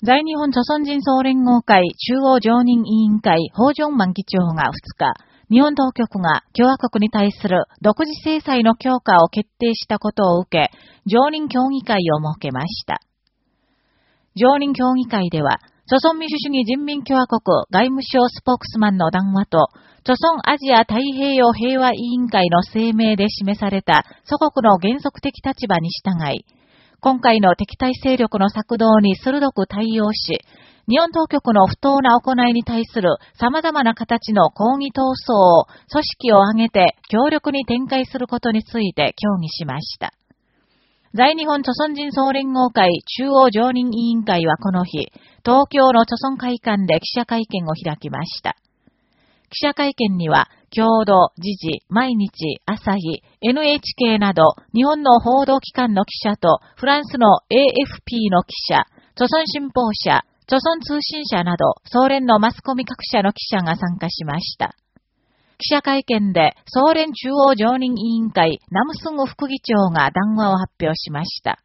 在日本朝鮮人総連合会中央常任委員会法上万議長が2日、日本当局が共和国に対する独自制裁の強化を決定したことを受け、常任協議会を設けました。常任協議会では、朝鮮民主主義人民共和国外務省スポークスマンの談話と、朝鮮アジア太平洋平和委員会の声明で示された祖国の原則的立場に従い、今回の敵対勢力の策動に鋭く対応し、日本当局の不当な行いに対する様々な形の抗議闘争を組織を挙げて強力に展開することについて協議しました。在日本朝鮮人総連合会中央常任委員会はこの日、東京の朝鮮会館で記者会見を開きました。記者会見には、共同、時事、毎日、朝日、NHK など、日本の報道機関の記者と、フランスの AFP の記者、朝鮮新報社、朝鮮通信社など、総連のマスコミ各社の記者が参加しました。記者会見で、総連中央常任委員会ナムスング副議長が談話を発表しました。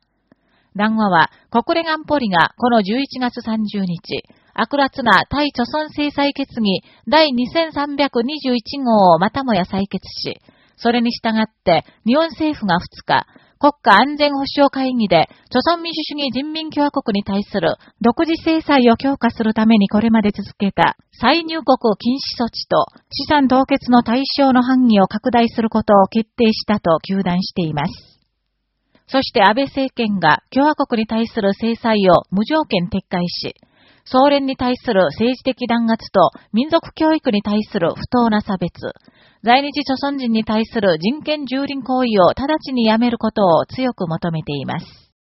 談話は、国連安保理がこの11月30日、悪辣な対貯村制裁決議第2321号をまたもや採決し、それに従って日本政府が2日、国家安全保障会議で、朝鮮民主主義人民共和国に対する独自制裁を強化するためにこれまで続けた再入国禁止措置と資産凍結の対象の範囲を拡大することを決定したと求断しています。そして安倍政権が共和国に対する制裁を無条件撤回し、総連に対する政治的弾圧と民族教育に対する不当な差別、在日朝鮮人に対する人権蹂躙行為を直ちにやめることを強く求めています。